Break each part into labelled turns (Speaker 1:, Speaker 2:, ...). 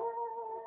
Speaker 1: Oh,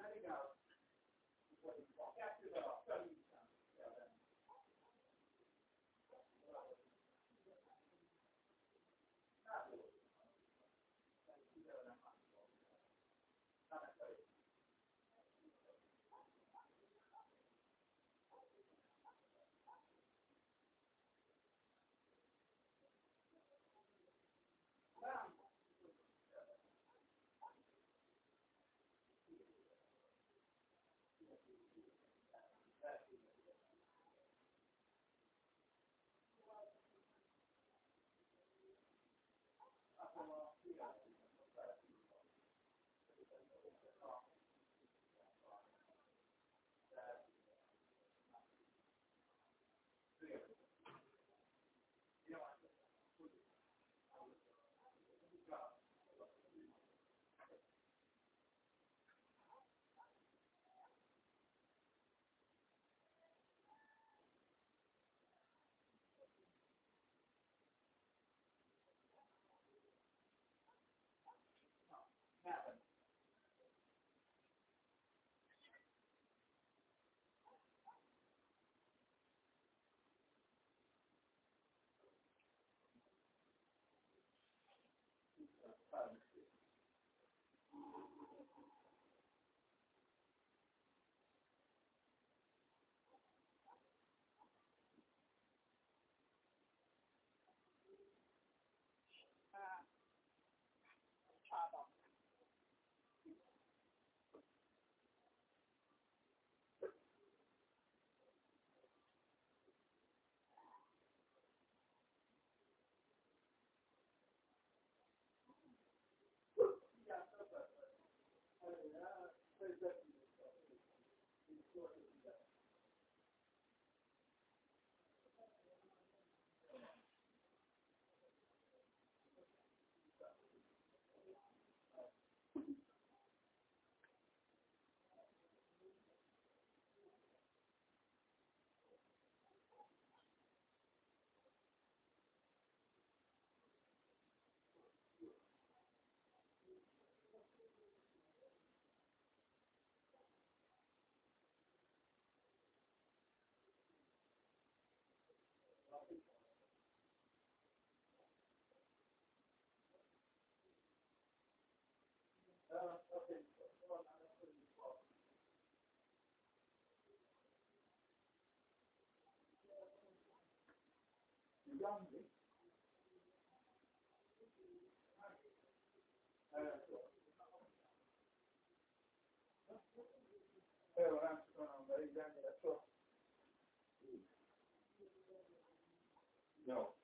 Speaker 1: Tá ligado?
Speaker 2: says that No.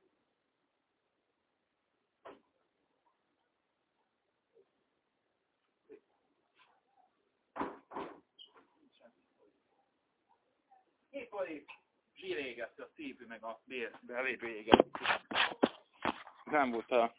Speaker 3: E poi girégetsz a szívű meg a bér belépőjéget. Nem volt a